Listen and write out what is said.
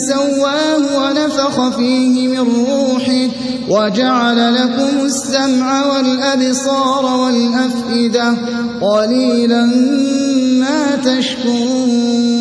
فسواه ونفخ فيه من روحه وجعل لكم السمع والأبصار والأفئدة قليلا ما تشكرون